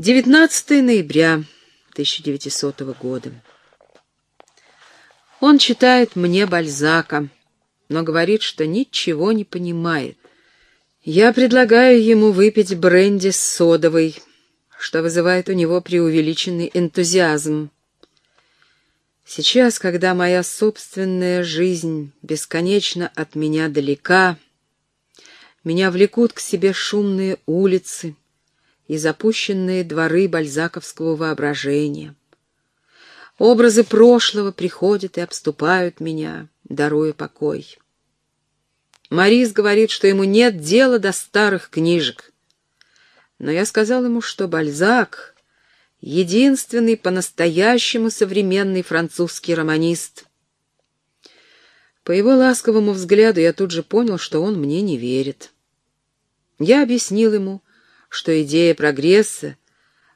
19 ноября 1900 года. Он читает мне Бальзака, но говорит, что ничего не понимает. Я предлагаю ему выпить бренди с содовой, что вызывает у него преувеличенный энтузиазм. Сейчас, когда моя собственная жизнь бесконечно от меня далека, меня влекут к себе шумные улицы и запущенные дворы бальзаковского воображения. Образы прошлого приходят и обступают меня, даруя покой. Марис говорит, что ему нет дела до старых книжек. Но я сказал ему, что Бальзак — единственный по-настоящему современный французский романист. По его ласковому взгляду я тут же понял, что он мне не верит. Я объяснил ему, что идея прогресса —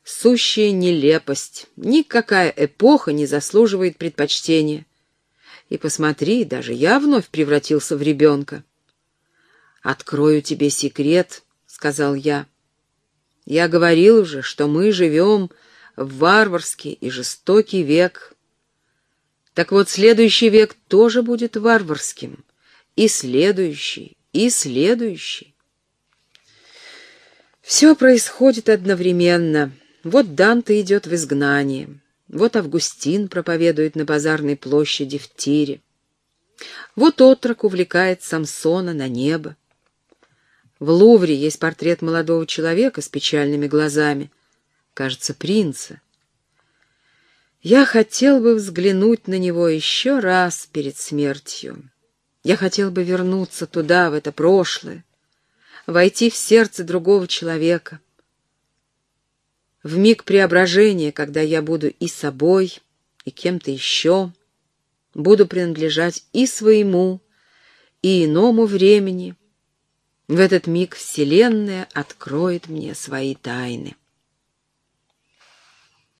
сущая нелепость, никакая эпоха не заслуживает предпочтения. И посмотри, даже я вновь превратился в ребенка. «Открою тебе секрет», — сказал я. «Я говорил уже, что мы живем в варварский и жестокий век. Так вот, следующий век тоже будет варварским, и следующий, и следующий. Все происходит одновременно. Вот Данте идет в изгнание, вот Августин проповедует на базарной площади в Тире, вот отрок увлекает Самсона на небо. В Лувре есть портрет молодого человека с печальными глазами, кажется, принца. Я хотел бы взглянуть на него еще раз перед смертью. Я хотел бы вернуться туда, в это прошлое, войти в сердце другого человека. В миг преображения, когда я буду и собой, и кем-то еще, буду принадлежать и своему, и иному времени — в этот миг Вселенная откроет мне свои тайны.